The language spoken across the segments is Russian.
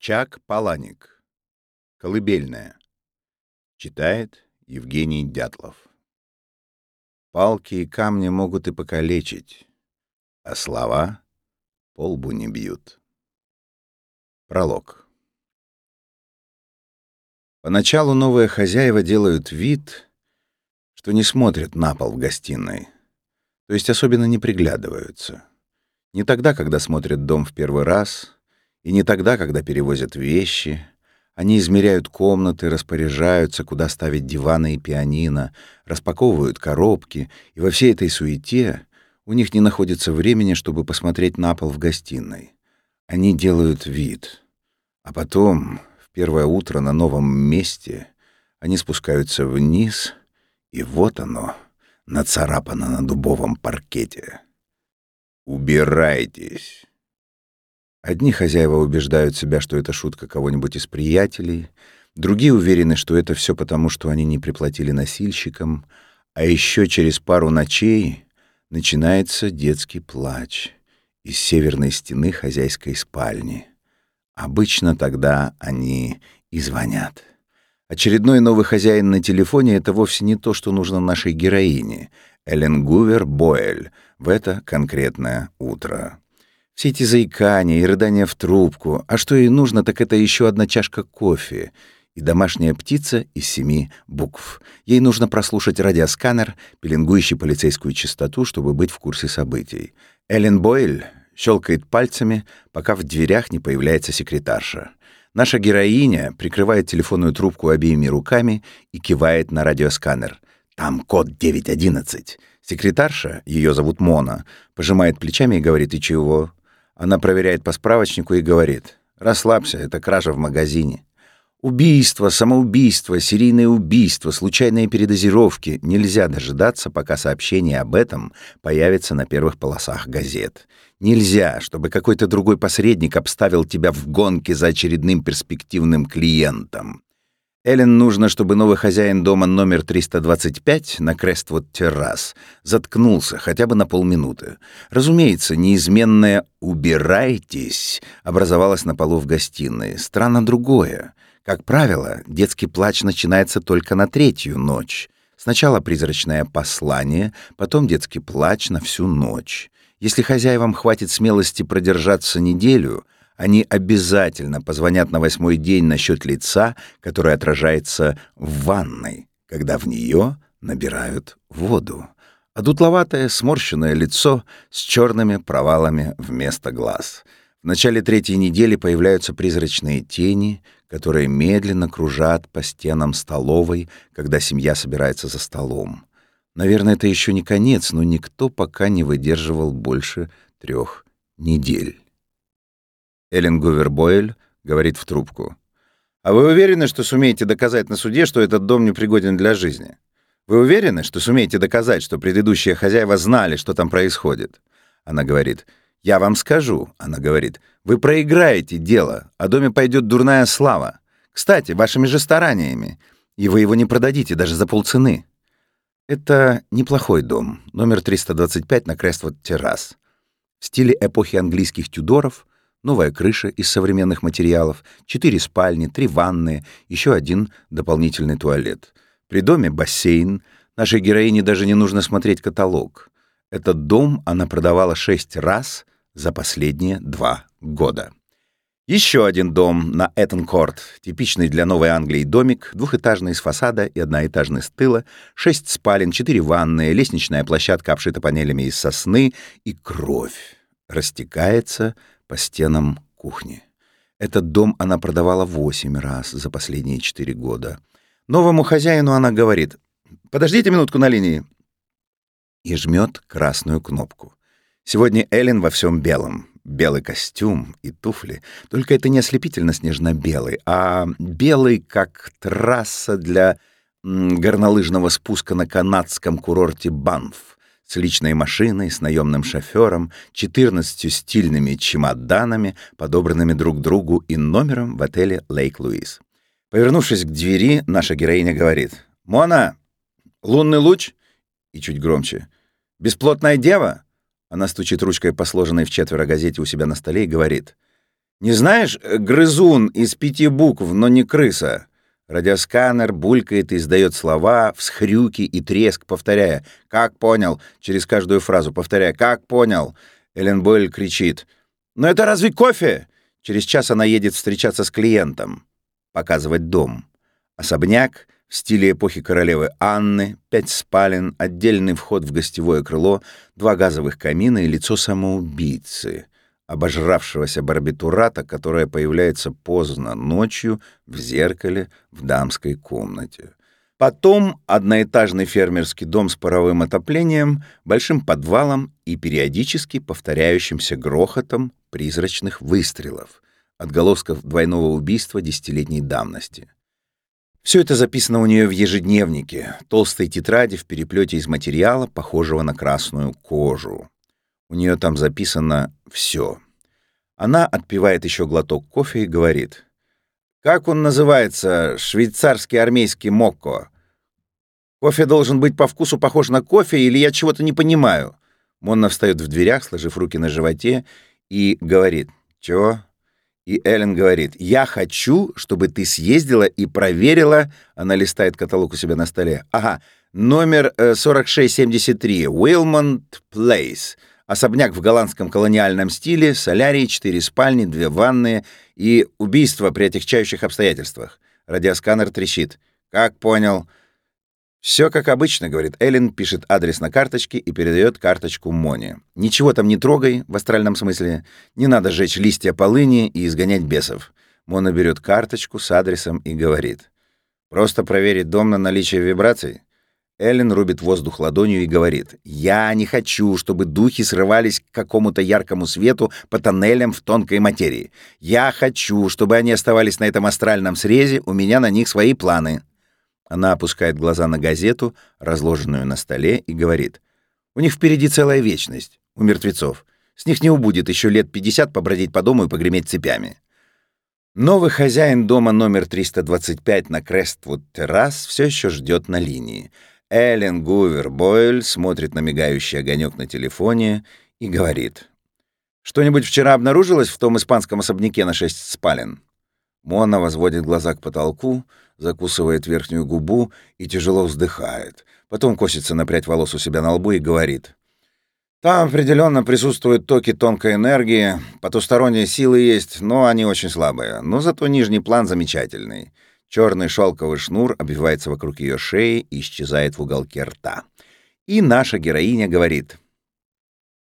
Чак Паланик. Колыбельная. Читает Евгений Дятлов. Палки и камни могут и покалечить, а слова по лбу не бьют. Пролог. Поначалу новые хозяева делают вид, что не смотрят на пол в гостиной, то есть особенно не приглядываются. Не тогда, когда смотрят дом в первый раз — и не тогда, когда перевозят вещи. Они измеряют комнаты, распоряжаются, куда ставить диваны и пианино, распаковывают коробки, и во всей этой суете у них не находится времени, чтобы посмотреть на пол в гостиной. Они делают вид. А потом, в первое утро на новом месте, они спускаются вниз, и вот оно, нацарапано на дубовом паркете. «Убирайтесь!» Одни хозяева убеждают себя, что это шутка кого-нибудь из приятелей, другие уверены, что это все потому, что они не приплатили носильщикам, а еще через пару ночей начинается детский плач из северной стены хозяйской спальни. Обычно тогда они и звонят. Очередной новый хозяин на телефоне — это вовсе не то, что нужно нашей героине, Эллен Гувер Бойль, в это конкретное утро. Все эти заикания и рыдания в трубку. А что ей нужно, так это еще одна чашка кофе и домашняя птица из семи букв. Ей нужно прослушать радиосканер, пеленгующий полицейскую частоту, чтобы быть в курсе событий. Эллен Бойль щелкает пальцами, пока в дверях не появляется секретарша. Наша героиня прикрывает телефонную трубку обеими руками и кивает на радиосканер. «Там код 911». Секретарша, ее зовут Мона, пожимает плечами и говорит «И чего?» Она проверяет по справочнику и говорит, «Расслабься, это кража в магазине». Убийство, самоубийство, серийное убийство, случайные передозировки. Нельзя дожидаться, пока сообщение об этом появится на первых полосах газет. Нельзя, чтобы какой-то другой посредник обставил тебя в гонке за очередным перспективным клиентом. Эллен нужно, чтобы новый хозяин дома номер 325 на Крествуд-террас заткнулся хотя бы на полминуты. Разумеется, неизменное «убирайтесь» образовалось на полу в гостиной. Странно другое. Как правило, детский плач начинается только на третью ночь. Сначала призрачное послание, потом детский плач на всю ночь. Если хозяевам хватит смелости продержаться неделю — они обязательно позвонят на восьмой день насчет лица, которое отражается в ванной, когда в нее набирают воду. А дутловатое сморщенное лицо с черными провалами вместо глаз. В начале третьей недели появляются призрачные тени, которые медленно кружат по стенам столовой, когда семья собирается за столом. Наверное, это еще не конец, но никто пока не выдерживал больше трех недель. Эллен Гувер Бойль говорит в трубку. «А вы уверены, что сумеете доказать на суде, что этот дом непригоден для жизни? Вы уверены, что сумеете доказать, что предыдущие хозяева знали, что там происходит?» Она говорит. «Я вам скажу», — она говорит. «Вы проиграете дело, о доме пойдет дурная слава. Кстати, вашими же стараниями. И вы его не продадите даже за полцены». Это неплохой дом, номер 325 на Крествуд-террас. В стиле эпохи английских Тюдоров — новая крыша из современных материалов, четыре спальни, три ванные, еще один дополнительный туалет. При доме бассейн. Нашей героине даже не нужно смотреть каталог. Этот дом она продавала шесть раз за последние два года. Еще один дом на Эттенкорт, типичный для Новой Англии домик, двухэтажный с фасада и одноэтажный с тыла, шесть спален, четыре ванные, лестничная площадка обшита панелями из сосны и кровь растекается по стенам кухни. Этот дом она продавала восемь раз за последние четыре года. Новому хозяину она говорит «Подождите минутку на линии» и жмет красную кнопку. Сегодня Эллен во всем белом. Белый костюм и туфли. Только это не ослепительно снежно-белый, а белый, как трасса для горнолыжного спуска на канадском курорте Банф с личной машиной, с наемным шофером, 14 стильными чемоданами, подобранными друг другу и номером в отеле «Лейк-Луис». Повернувшись к двери, наша героиня говорит «Мона, лунный луч?» И чуть громче «Бесплотная дева?» Она стучит ручкой по сложенной в четверо газете у себя на столе и говорит Не знаешь, э, грызун из пяти букв, но не крыса. Радиосканер булькает и издает слова, всхрюки и треск, повторяя «Как понял?» через каждую фразу, повторяя «Как понял?» Эллен Бойль кричит «Но это разве кофе?» Через час она едет встречаться с клиентом, показывать дом. Особняк в стиле эпохи королевы Анны, пять спален, отдельный вход в гостевое крыло, два газовых камина и лицо самоубийцы — обожравшегося барбитурата, которая появляется поздно ночью в зеркале в дамской комнате. Потом одноэтажный фермерский дом с паровым отоплением, большим подвалом и периодически повторяющимся грохотом призрачных выстрелов, отголосков двойного убийства десятилетней давности. Все это записано у нее в ежедневнике, толстой тетради в переплете из материала, похожего на красную кожу. У нее там записано все. Она отпивает еще глоток кофе и говорит. «Как он называется, швейцарский армейский мокко? Кофе должен быть по вкусу похож на кофе, или я чего-то не понимаю?» Монна встает в дверях, сложив руки на животе, и говорит. «Чего?» И Эллен говорит, «Я хочу, чтобы ты съездила и проверила...» Она листает каталог у себя на столе. «Ага, номер 4673, Уилмонт Плейс. Особняк в голландском колониальном стиле, солярий, четыре спальни, две ванные и убийство при отягчающих обстоятельствах. Радиосканер трещит. «Как понял?» «Все как обычно», — говорит Эллен, пишет адрес на карточке и передает карточку Моне. «Ничего там не трогай, в астральном смысле. Не надо жечь листья полыни и изгонять бесов». Мона берет карточку с адресом и говорит. «Просто проверить дом на наличие вибраций?» Эллен рубит воздух ладонью и говорит, «Я не хочу, чтобы духи срывались к какому-то яркому свету по тоннелям в тонкой материи. Я хочу, чтобы они оставались на этом астральном срезе, у меня на них свои планы». Она опускает глаза на газету, разложенную на столе, и говорит, «У них впереди целая вечность, у мертвецов. С них не убудет еще лет 50 побродить по дому и погреметь цепями». Новый хозяин дома номер 325 на Крествуд-террас все еще ждет на линии. Эллен Гувер Бойль смотрит на мигающий огонек на телефоне и говорит. «Что-нибудь вчера обнаружилось в том испанском особняке на шесть спален?» Мона возводит глаза к потолку, закусывает верхнюю губу и тяжело вздыхает. Потом косится на прядь волос у себя на лбу и говорит. «Там определенно присутствуют токи тонкой энергии, потусторонние силы есть, но они очень слабые. Но зато нижний план замечательный. Черный шелковый шнур обвивается вокруг ее шеи и исчезает в уголке рта. И наша героиня говорит.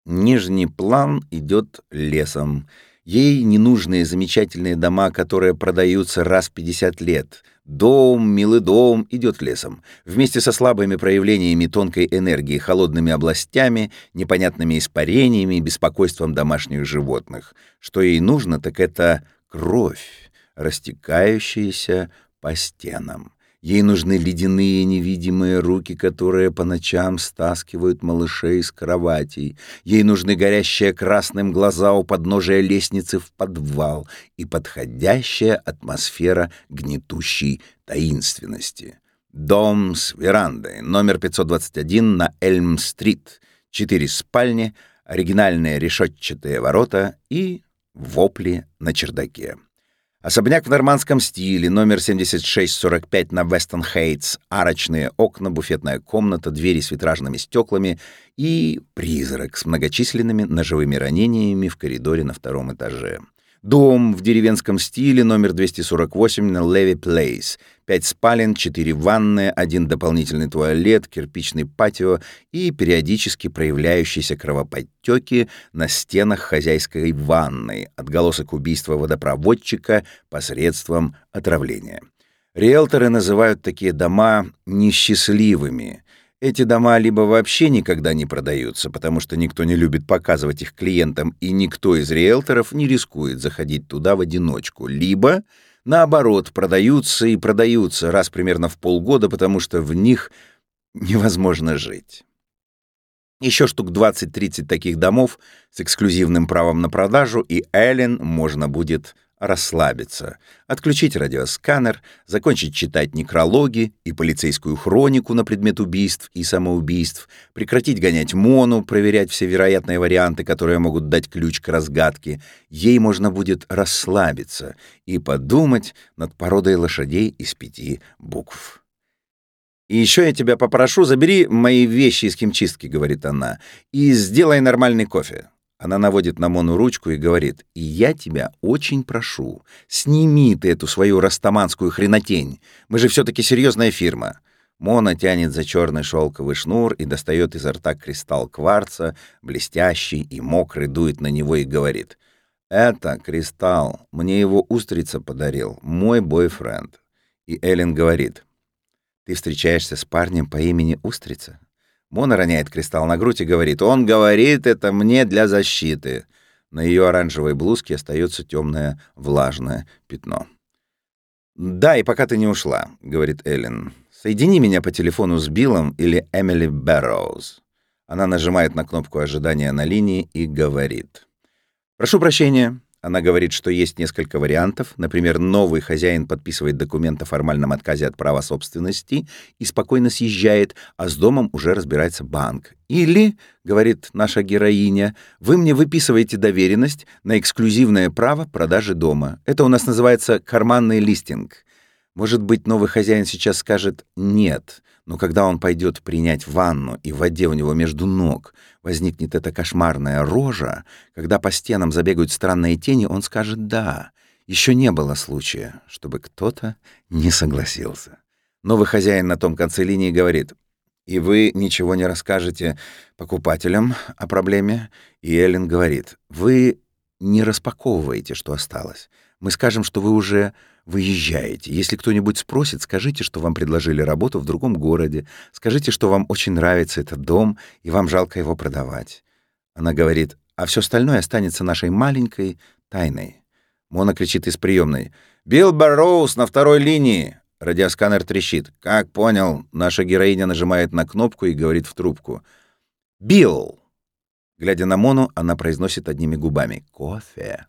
Нижний план идет лесом. Ей ненужные замечательные дома, которые продаются раз в 50 лет. Дом, милый дом, идет лесом. Вместе со слабыми проявлениями тонкой энергии, холодными областями, непонятными испарениями, беспокойством домашних животных. Что ей нужно, так это кровь, растекающаяся по стенам. Ей нужны ледяные невидимые руки, которые по ночам стаскивают малышей с кроватей. Ей нужны горящие красным глаза у подножия лестницы в подвал и подходящая атмосфера гнетущей таинственности. Дом с верандой, номер 521 на Эльм-стрит. Четыре спальни, оригинальные решетчатые ворота и вопли на чердаке. Особняк в нормандском стиле, номер 7645 на Вестон Хейтс, арочные окна, буфетная комната, двери с витражными стеклами и призрак с многочисленными ножевыми ранениями в коридоре на втором этаже. Дом в деревенском стиле, номер 248 на Леви Плейс. Пять спален, четыре ванны, один дополнительный туалет, кирпичный патио и периодически проявляющиеся кровоподтеки на стенах хозяйской ванной, отголосок убийства водопроводчика посредством отравления. Риэлторы называют такие дома несчастливыми — эти дома либо вообще никогда не продаются, потому что никто не любит показывать их клиентам, и никто из риэлторов не рискует заходить туда в одиночку, либо, наоборот, продаются и продаются раз примерно в полгода, потому что в них невозможно жить. Еще штук 20-30 таких домов с эксклюзивным правом на продажу, и Эллен можно будет расслабиться, отключить радиосканер, закончить читать некрологи и полицейскую хронику на предмет убийств и самоубийств, прекратить гонять Мону, проверять все вероятные варианты, которые могут дать ключ к разгадке. Ей можно будет расслабиться и подумать над породой лошадей из пяти букв. «И еще я тебя попрошу, забери мои вещи из химчистки», — говорит она, — «и сделай нормальный кофе». Она наводит на Мону ручку и говорит, «И я тебя очень прошу, сними ты эту свою растаманскую хренотень. Мы же все-таки серьезная фирма». Мона тянет за черный шелковый шнур и достает изо рта кристалл кварца, блестящий и мокрый, дует на него и говорит, «Это кристалл, мне его устрица подарил, мой бойфренд». И Эллен говорит, «Ты встречаешься с парнем по имени Устрица?» Мона роняет кристалл на грудь и говорит, «Он говорит это мне для защиты». На ее оранжевой блузке остается темное влажное пятно. «Да, и пока ты не ушла», — говорит Эллен, «соедини меня по телефону с Биллом или Эмили Бэрроуз». Она нажимает на кнопку ожидания на линии и говорит. «Прошу прощения, она говорит, что есть несколько вариантов. Например, новый хозяин подписывает документ о формальном отказе от права собственности и спокойно съезжает, а с домом уже разбирается банк. Или, говорит наша героиня, вы мне выписываете доверенность на эксклюзивное право продажи дома. Это у нас называется карманный листинг. Может быть, новый хозяин сейчас скажет «нет», но когда он пойдет принять ванну, и в воде у него между ног возникнет эта кошмарная рожа, когда по стенам забегают странные тени, он скажет «да». Еще не было случая, чтобы кто-то не согласился. Новый хозяин на том конце линии говорит «И вы ничего не расскажете покупателям о проблеме?» И Эллен говорит «Вы не распаковываете, что осталось. Мы скажем, что вы уже выезжаете. Если кто-нибудь спросит, скажите, что вам предложили работу в другом городе. Скажите, что вам очень нравится этот дом, и вам жалко его продавать. Она говорит, а все остальное останется нашей маленькой тайной. Мона кричит из приемной. «Билл Барроуз на второй линии!» Радиосканер трещит. «Как понял?» Наша героиня нажимает на кнопку и говорит в трубку. «Билл!» Глядя на Мону, она произносит одними губами. «Кофе!»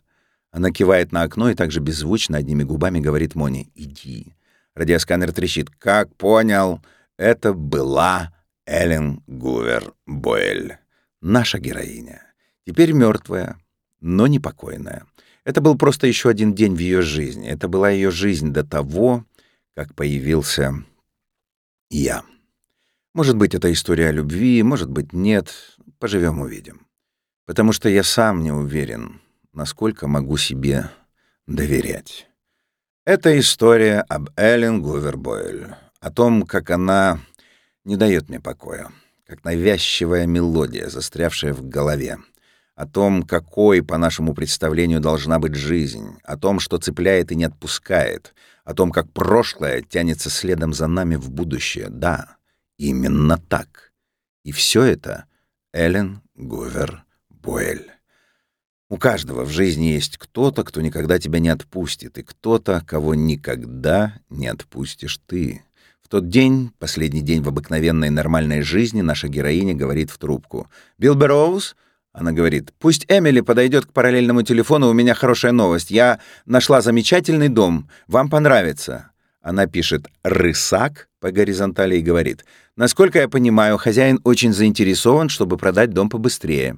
Она кивает на окно и также беззвучно одними губами говорит Моне «Иди». Радиосканер трещит. «Как понял, это была Эллен Гувер Бойль, наша героиня. Теперь мертвая, но непокойная. Это был просто еще один день в ее жизни. Это была ее жизнь до того, как появился я. Может быть, это история о любви, может быть, нет. Поживем увидим. Потому что я сам не уверен, насколько могу себе доверять. Это история об Эллен Гувербойль, о том, как она не дает мне покоя, как навязчивая мелодия, застрявшая в голове, о том, какой, по нашему представлению, должна быть жизнь, о том, что цепляет и не отпускает, о том, как прошлое тянется следом за нами в будущее. Да, именно так. И все это Эллен Гувер Бойль. У каждого в жизни есть кто-то, кто никогда тебя не отпустит, и кто-то, кого никогда не отпустишь ты. В тот день, последний день в обыкновенной нормальной жизни, наша героиня говорит в трубку. «Билл Берроуз?» Она говорит, «Пусть Эмили подойдет к параллельному телефону, у меня хорошая новость. Я нашла замечательный дом, вам понравится». Она пишет «рысак» по горизонтали и говорит, «Насколько я понимаю, хозяин очень заинтересован, чтобы продать дом побыстрее».